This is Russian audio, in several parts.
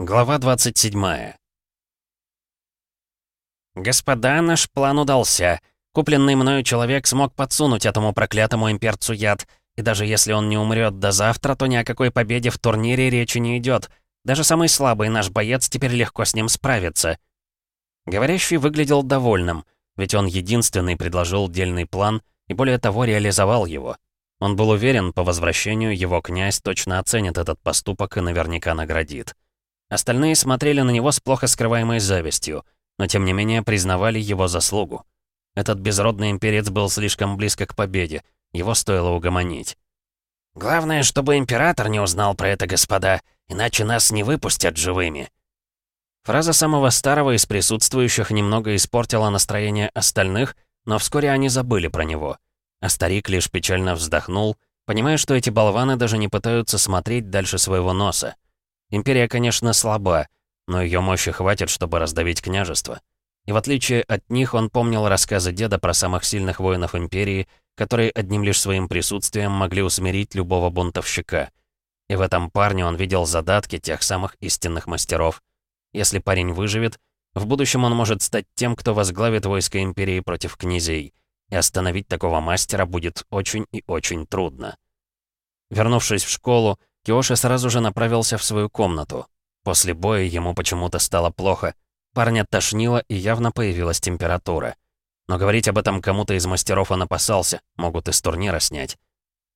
Глава 27 «Господа, наш план удался. Купленный мною человек смог подсунуть этому проклятому имперцу яд, и даже если он не умрет до завтра, то ни о какой победе в турнире речи не идет. Даже самый слабый наш боец теперь легко с ним справится». Говорящий выглядел довольным, ведь он единственный предложил дельный план и более того реализовал его. Он был уверен, по возвращению его князь точно оценит этот поступок и наверняка наградит. Остальные смотрели на него с плохо скрываемой завистью, но тем не менее признавали его заслугу. Этот безродный имперец был слишком близко к победе, его стоило угомонить. «Главное, чтобы император не узнал про это, господа, иначе нас не выпустят живыми». Фраза самого старого из присутствующих немного испортила настроение остальных, но вскоре они забыли про него. А старик лишь печально вздохнул, понимая, что эти болваны даже не пытаются смотреть дальше своего носа. Империя, конечно, слаба, но ее мощи хватит, чтобы раздавить княжество. И в отличие от них, он помнил рассказы деда про самых сильных воинов Империи, которые одним лишь своим присутствием могли усмирить любого бунтовщика. И в этом парне он видел задатки тех самых истинных мастеров. Если парень выживет, в будущем он может стать тем, кто возглавит войско Империи против князей. И остановить такого мастера будет очень и очень трудно. Вернувшись в школу, Киоши сразу же направился в свою комнату. После боя ему почему-то стало плохо. Парня тошнило и явно появилась температура. Но говорить об этом кому-то из мастеров он опасался, могут из турнира снять.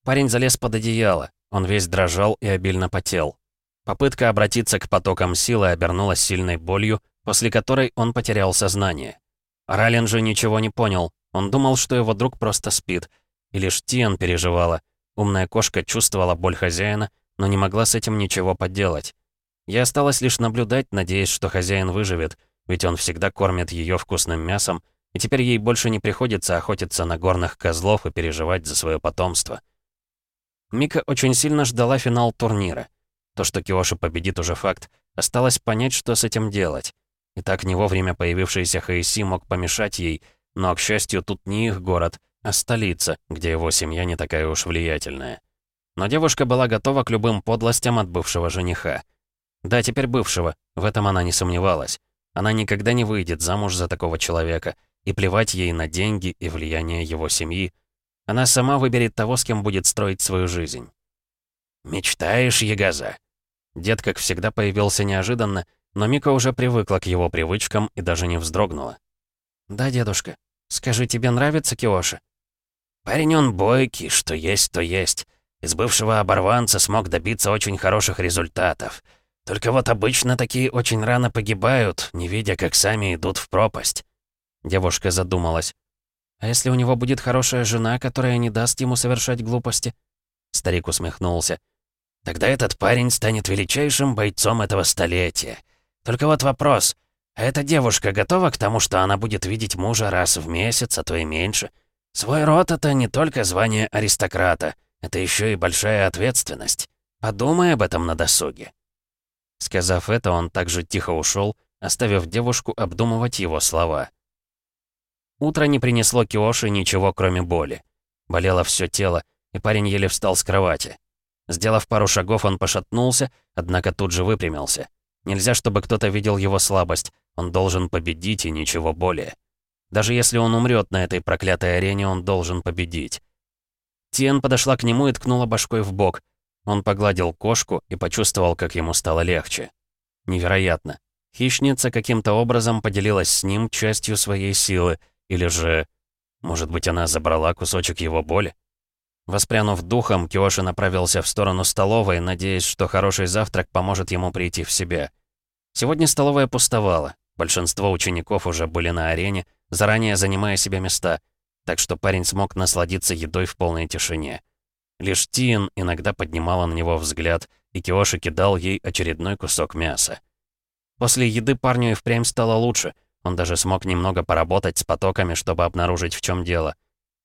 Парень залез под одеяло, он весь дрожал и обильно потел. Попытка обратиться к потокам силы обернулась сильной болью, после которой он потерял сознание. Рален же ничего не понял, он думал, что его друг просто спит. И лишь Тиан переживала. Умная кошка чувствовала боль хозяина, но не могла с этим ничего поделать. Я осталась лишь наблюдать, надеясь, что хозяин выживет, ведь он всегда кормит ее вкусным мясом, и теперь ей больше не приходится охотиться на горных козлов и переживать за свое потомство. Мика очень сильно ждала финал турнира. То, что Киоши победит, уже факт. Осталось понять, что с этим делать. И так не вовремя появившийся Хаиси мог помешать ей, но, к счастью, тут не их город, а столица, где его семья не такая уж влиятельная. Но девушка была готова к любым подлостям от бывшего жениха. Да, теперь бывшего, в этом она не сомневалась. Она никогда не выйдет замуж за такого человека, и плевать ей на деньги и влияние его семьи. Она сама выберет того, с кем будет строить свою жизнь. «Мечтаешь, Ягаза?» Дед, как всегда, появился неожиданно, но Мика уже привыкла к его привычкам и даже не вздрогнула. «Да, дедушка. Скажи, тебе нравится Киоши?» «Парень он бойкий, что есть, то есть. Из бывшего оборванца смог добиться очень хороших результатов. Только вот обычно такие очень рано погибают, не видя, как сами идут в пропасть. Девушка задумалась. «А если у него будет хорошая жена, которая не даст ему совершать глупости?» Старик усмехнулся. «Тогда этот парень станет величайшим бойцом этого столетия. Только вот вопрос. А эта девушка готова к тому, что она будет видеть мужа раз в месяц, а то и меньше? Свой род — это не только звание аристократа». Это еще и большая ответственность. Подумай об этом на досуге». Сказав это, он также тихо ушел, оставив девушку обдумывать его слова. Утро не принесло Киоши ничего, кроме боли. Болело все тело, и парень еле встал с кровати. Сделав пару шагов, он пошатнулся, однако тут же выпрямился. Нельзя, чтобы кто-то видел его слабость. Он должен победить и ничего более. Даже если он умрет на этой проклятой арене, он должен победить. Тиен подошла к нему и ткнула башкой в бок. Он погладил кошку и почувствовал, как ему стало легче. Невероятно. Хищница каким-то образом поделилась с ним частью своей силы, или же... Может быть, она забрала кусочек его боли? Воспрянув духом, Киоши направился в сторону столовой, надеясь, что хороший завтрак поможет ему прийти в себя. Сегодня столовая пустовала. Большинство учеников уже были на арене, заранее занимая себе места — так что парень смог насладиться едой в полной тишине. Лишь Тиен иногда поднимала на него взгляд, и Киоши кидал ей очередной кусок мяса. После еды парню и впрямь стало лучше. Он даже смог немного поработать с потоками, чтобы обнаружить, в чем дело.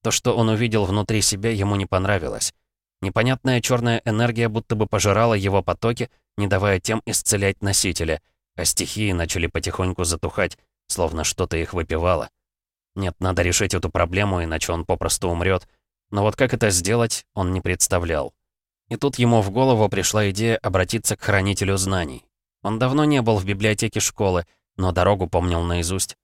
То, что он увидел внутри себя, ему не понравилось. Непонятная черная энергия будто бы пожирала его потоки, не давая тем исцелять носителя, а стихии начали потихоньку затухать, словно что-то их выпивало. Нет, надо решить эту проблему, иначе он попросту умрет. Но вот как это сделать, он не представлял. И тут ему в голову пришла идея обратиться к Хранителю Знаний. Он давно не был в библиотеке школы, но дорогу помнил наизусть.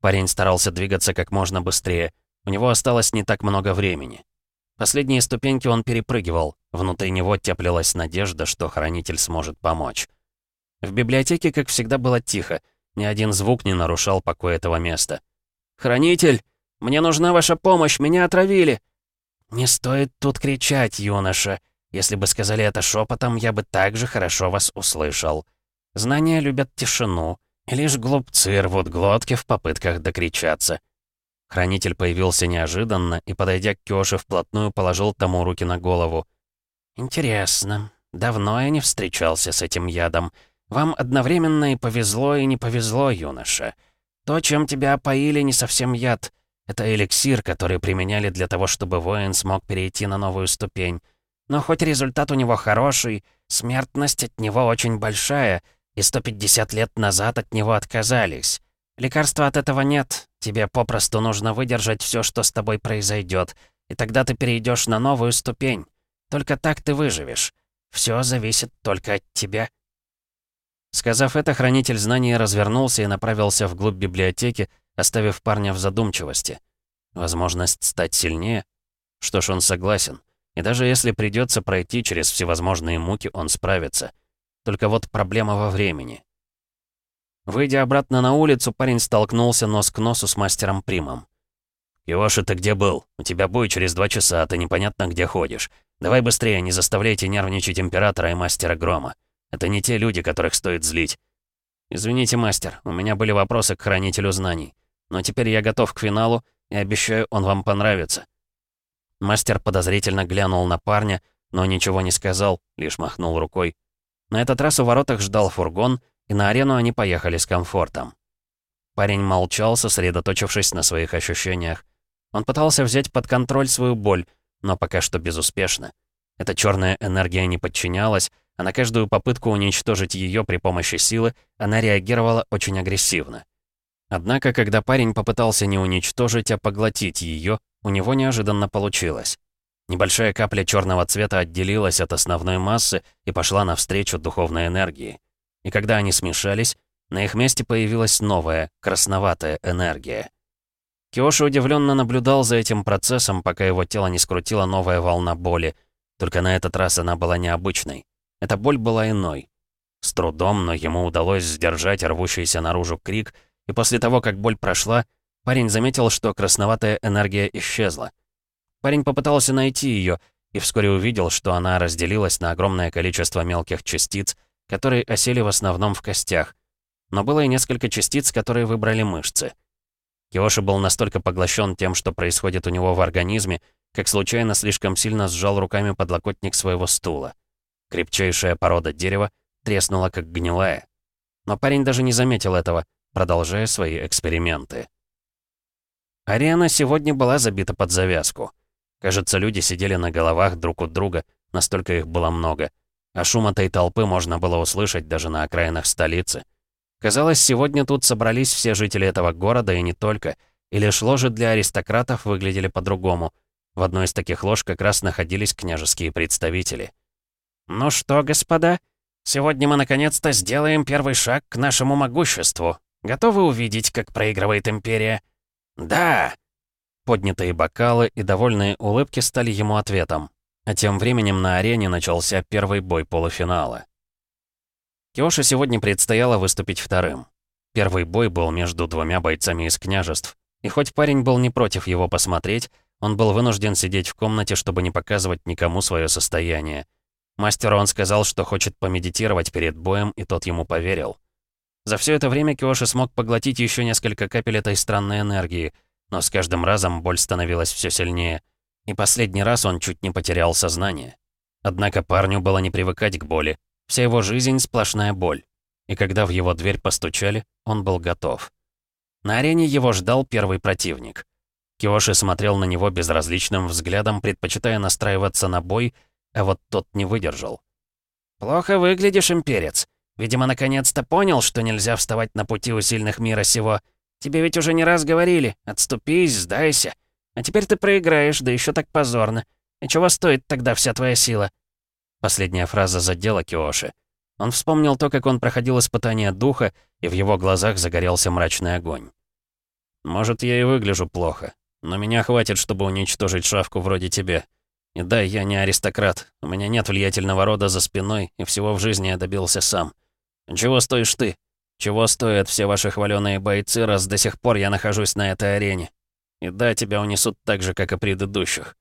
Парень старался двигаться как можно быстрее. У него осталось не так много времени. Последние ступеньки он перепрыгивал. Внутри него теплилась надежда, что хранитель сможет помочь. В библиотеке, как всегда, было тихо. Ни один звук не нарушал покой этого места. «Хранитель! Мне нужна ваша помощь! Меня отравили!» «Не стоит тут кричать, юноша. Если бы сказали это шепотом, я бы также хорошо вас услышал. Знания любят тишину, и лишь глупцы рвут глотки в попытках докричаться». Хранитель появился неожиданно и, подойдя к Кёше, вплотную положил тому руки на голову. «Интересно. Давно я не встречался с этим ядом. Вам одновременно и повезло, и не повезло, юноша. То, чем тебя опоили, не совсем яд. Это эликсир, который применяли для того, чтобы воин смог перейти на новую ступень. Но хоть результат у него хороший, смертность от него очень большая, и 150 лет назад от него отказались. Лекарства от этого нет, тебе попросту нужно выдержать все, что с тобой произойдет, и тогда ты перейдешь на новую ступень. Только так ты выживешь. Все зависит только от тебя. Сказав это, хранитель знаний развернулся и направился вглубь библиотеки, оставив парня в задумчивости. Возможность стать сильнее? Что ж, он согласен. И даже если придется пройти через всевозможные муки, он справится. Только вот проблема во времени. Выйдя обратно на улицу, парень столкнулся нос к носу с мастером Примом. «Киоши, ты где был? У тебя бой через два часа, а ты непонятно где ходишь. Давай быстрее, не заставляйте нервничать Императора и Мастера Грома. Это не те люди, которых стоит злить». «Извините, мастер, у меня были вопросы к Хранителю Знаний. Но теперь я готов к финалу и обещаю, он вам понравится». Мастер подозрительно глянул на парня, но ничего не сказал, лишь махнул рукой. На этот раз у воротах ждал фургон, и на арену они поехали с комфортом. Парень молчал, сосредоточившись на своих ощущениях. Он пытался взять под контроль свою боль, но пока что безуспешно. Эта черная энергия не подчинялась, а на каждую попытку уничтожить ее при помощи силы она реагировала очень агрессивно. Однако, когда парень попытался не уничтожить, а поглотить ее, у него неожиданно получилось. Небольшая капля черного цвета отделилась от основной массы и пошла навстречу духовной энергии. И когда они смешались, на их месте появилась новая, красноватая энергия. Киоши удивленно наблюдал за этим процессом, пока его тело не скрутила новая волна боли. Только на этот раз она была необычной. Эта боль была иной. С трудом, но ему удалось сдержать рвущийся наружу крик — и после того, как боль прошла, парень заметил, что красноватая энергия исчезла. Парень попытался найти ее и вскоре увидел, что она разделилась на огромное количество мелких частиц, которые осели в основном в костях. Но было и несколько частиц, которые выбрали мышцы. Киоши был настолько поглощен тем, что происходит у него в организме, как случайно слишком сильно сжал руками подлокотник своего стула. Крепчайшая порода дерева треснула, как гнилая. Но парень даже не заметил этого, продолжая свои эксперименты. Арена сегодня была забита под завязку. Кажется, люди сидели на головах друг у друга, настолько их было много. А шум этой толпы можно было услышать даже на окраинах столицы. Казалось, сегодня тут собрались все жители этого города и не только, и лишь ложи для аристократов выглядели по-другому. В одной из таких лож как раз находились княжеские представители. «Ну что, господа, сегодня мы наконец-то сделаем первый шаг к нашему могуществу», Готовы увидеть, как проигрывает Империя?» «Да!» Поднятые бокалы и довольные улыбки стали ему ответом. А тем временем на арене начался первый бой полуфинала. Киоши сегодня предстояло выступить вторым. Первый бой был между двумя бойцами из княжеств. И хоть парень был не против его посмотреть, он был вынужден сидеть в комнате, чтобы не показывать никому свое состояние. Мастеру он сказал, что хочет помедитировать перед боем, и тот ему поверил. За все это время Киоши смог поглотить еще несколько капель этой странной энергии, но с каждым разом боль становилась все сильнее. И последний раз он чуть не потерял сознание. Однако парню было не привыкать к боли. Вся его жизнь — сплошная боль. И когда в его дверь постучали, он был готов. На арене его ждал первый противник. Киоши смотрел на него безразличным взглядом, предпочитая настраиваться на бой, а вот тот не выдержал. «Плохо выглядишь, имперец. Видимо, наконец-то понял, что нельзя вставать на пути у сильных мира сего. Тебе ведь уже не раз говорили, отступись, сдайся. А теперь ты проиграешь, да еще так позорно. И чего стоит тогда вся твоя сила?» Последняя фраза задела Киоши. Он вспомнил то, как он проходил испытание духа, и в его глазах загорелся мрачный огонь. «Может, я и выгляжу плохо, но меня хватит, чтобы уничтожить шавку вроде тебя. И да, я не аристократ, у меня нет влиятельного рода за спиной, и всего в жизни я добился сам. Чего стоишь ты? Чего стоят все ваши хваленые бойцы, раз до сих пор я нахожусь на этой арене? И да, тебя унесут так же, как и предыдущих».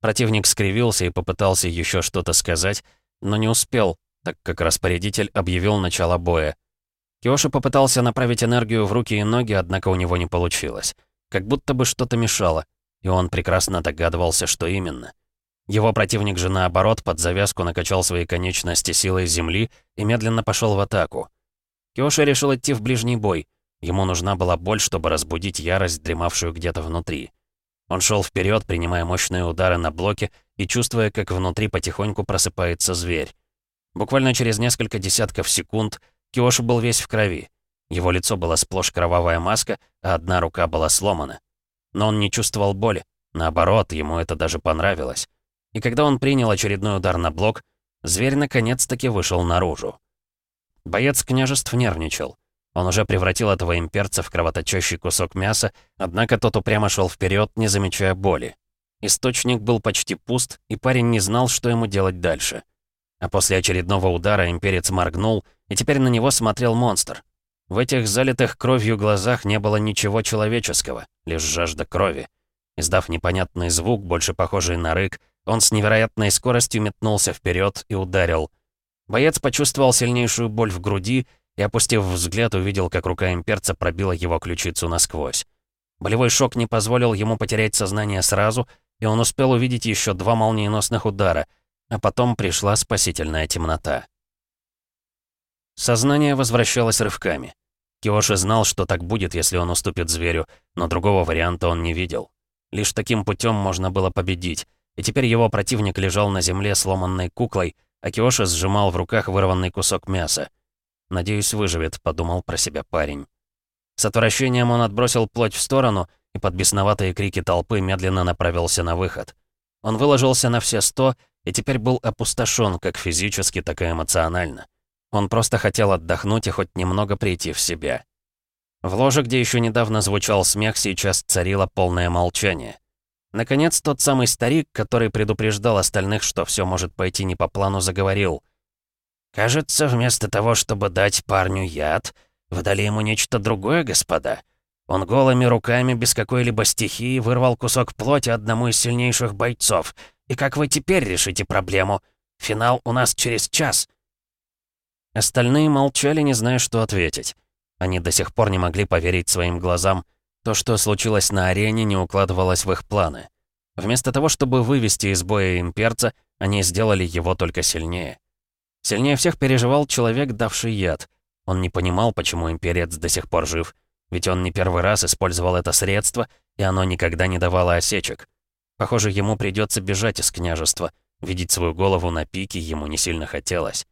Противник скривился и попытался еще что-то сказать, но не успел, так как распорядитель объявил начало боя. Киоши попытался направить энергию в руки и ноги, однако у него не получилось. Как будто бы что-то мешало, и он прекрасно догадывался, что именно. Его противник же наоборот под завязку накачал свои конечности силой земли и медленно пошел в атаку. Киоши решил идти в ближний бой. Ему нужна была боль, чтобы разбудить ярость, дремавшую где-то внутри. Он шел вперед, принимая мощные удары на блоке и чувствуя, как внутри потихоньку просыпается зверь. Буквально через несколько десятков секунд Киоши был весь в крови. Его лицо было сплошь кровавая маска, а одна рука была сломана. Но он не чувствовал боли. Наоборот, ему это даже понравилось. И когда он принял очередной удар на блок, зверь наконец-таки вышел наружу. Боец княжеств нервничал. Он уже превратил этого имперца в кровоточащий кусок мяса, однако тот упрямо шел вперед, не замечая боли. Источник был почти пуст, и парень не знал, что ему делать дальше. А после очередного удара имперец моргнул, и теперь на него смотрел монстр. В этих залитых кровью глазах не было ничего человеческого, лишь жажда крови. Издав непонятный звук, больше похожий на рык, он с невероятной скоростью метнулся вперед и ударил. Боец почувствовал сильнейшую боль в груди и, опустив взгляд, увидел, как рука имперца пробила его ключицу насквозь. Болевой шок не позволил ему потерять сознание сразу, и он успел увидеть еще два молниеносных удара — а потом пришла спасительная темнота. Сознание возвращалось рывками. Киоши знал, что так будет, если он уступит зверю, но другого варианта он не видел. Лишь таким путем можно было победить, и теперь его противник лежал на земле сломанной куклой, а Киоши сжимал в руках вырванный кусок мяса. «Надеюсь, выживет», — подумал про себя парень. С отвращением он отбросил плоть в сторону и под бесноватые крики толпы медленно направился на выход. Он выложился на все сто и теперь был опустошен как физически, так и эмоционально. Он просто хотел отдохнуть и хоть немного прийти в себя. В ложе, где еще недавно звучал смех, сейчас царило полное молчание. Наконец, тот самый старик, который предупреждал остальных, что все может пойти не по плану, заговорил. «Кажется, вместо того, чтобы дать парню яд, вы дали ему нечто другое, господа. Он голыми руками, без какой-либо стихии, вырвал кусок плоти одному из сильнейших бойцов — и как вы теперь решите проблему? Финал у нас через час». Остальные молчали, не зная, что ответить. Они до сих пор не могли поверить своим глазам. То, что случилось на арене, не укладывалось в их планы. Вместо того, чтобы вывести из боя имперца, они сделали его только сильнее. Сильнее всех переживал человек, давший яд. Он не понимал, почему имперец до сих пор жив. Ведь он не первый раз использовал это средство, и оно никогда не давало осечек. Похоже, ему придется бежать из княжества. Видеть свою голову на пике ему не сильно хотелось.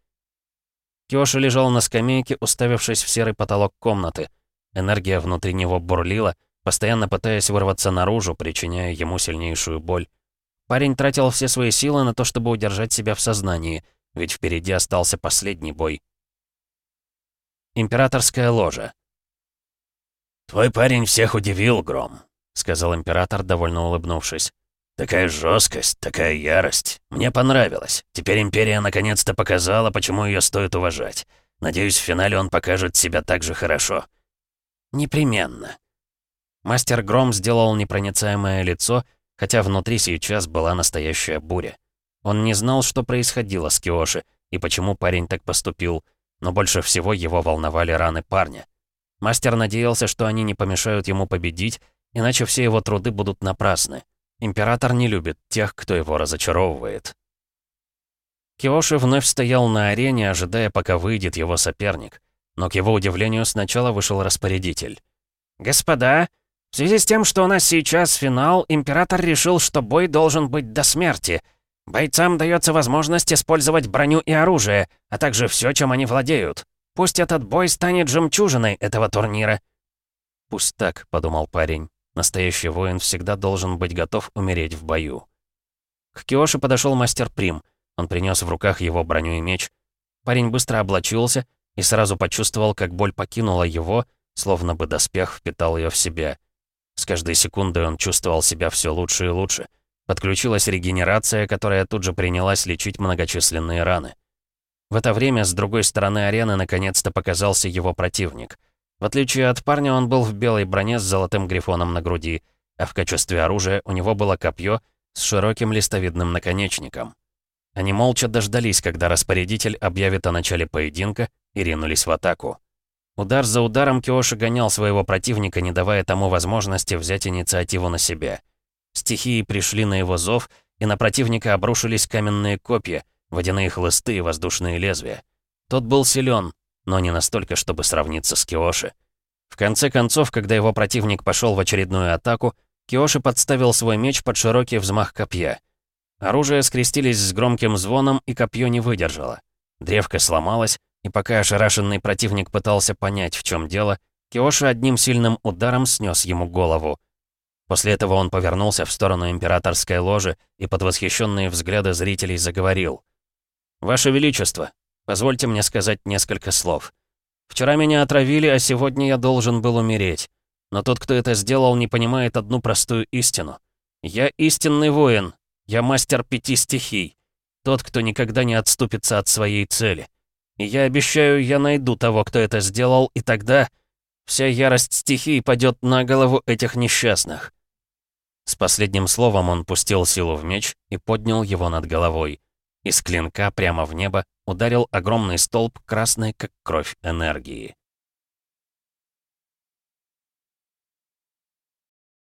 Киоши лежал на скамейке, уставившись в серый потолок комнаты. Энергия внутри него бурлила, постоянно пытаясь вырваться наружу, причиняя ему сильнейшую боль. Парень тратил все свои силы на то, чтобы удержать себя в сознании, ведь впереди остался последний бой. Императорская ложа. «Твой парень всех удивил, Гром», — сказал император, довольно улыбнувшись. Такая жесткость, такая ярость. Мне понравилось. Теперь Империя наконец-то показала, почему ее стоит уважать. Надеюсь, в финале он покажет себя так же хорошо. Непременно. Мастер Гром сделал непроницаемое лицо, хотя внутри сейчас была настоящая буря. Он не знал, что происходило с Киоши и почему парень так поступил, но больше всего его волновали раны парня. Мастер надеялся, что они не помешают ему победить, иначе все его труды будут напрасны. Император не любит тех, кто его разочаровывает. Киоши вновь стоял на арене, ожидая, пока выйдет его соперник. Но, к его удивлению, сначала вышел распорядитель. «Господа, в связи с тем, что у нас сейчас финал, Император решил, что бой должен быть до смерти. Бойцам дается возможность использовать броню и оружие, а также все, чем они владеют. Пусть этот бой станет жемчужиной этого турнира». «Пусть так», — подумал парень. Настоящий воин всегда должен быть готов умереть в бою. К Киоши подошел мастер Прим. Он принес в руках его броню и меч. Парень быстро облачился и сразу почувствовал, как боль покинула его, словно бы доспех впитал ее в себя. С каждой секундой он чувствовал себя все лучше и лучше. Подключилась регенерация, которая тут же принялась лечить многочисленные раны. В это время с другой стороны арены наконец-то показался его противник. В отличие от парня, он был в белой броне с золотым грифоном на груди, а в качестве оружия у него было копье с широким листовидным наконечником. Они молча дождались, когда распорядитель объявит о начале поединка, и ринулись в атаку. Удар за ударом Киоши гонял своего противника, не давая тому возможности взять инициативу на себя. Стихии пришли на его зов, и на противника обрушились каменные копья, водяные хлысты и воздушные лезвия. Тот был силен, но не настолько, чтобы сравниться с Киоши. В конце концов, когда его противник пошел в очередную атаку, Киоши подставил свой меч под широкий взмах копья. Оружие скрестились с громким звоном, и копье не выдержало. Древко сломалось, и пока ошарашенный противник пытался понять, в чем дело, Киоши одним сильным ударом снес ему голову. После этого он повернулся в сторону императорской ложи и под восхищенные взгляды зрителей заговорил. «Ваше Величество, позвольте мне сказать несколько слов. Вчера меня отравили, а сегодня я должен был умереть. Но тот, кто это сделал, не понимает одну простую истину. Я истинный воин, я мастер пяти стихий. Тот, кто никогда не отступится от своей цели. И я обещаю, я найду того, кто это сделал, и тогда вся ярость стихий падет на голову этих несчастных. С последним словом он пустил силу в меч и поднял его над головой. Из клинка прямо в небо ударил огромный столб красной, как кровь, энергии.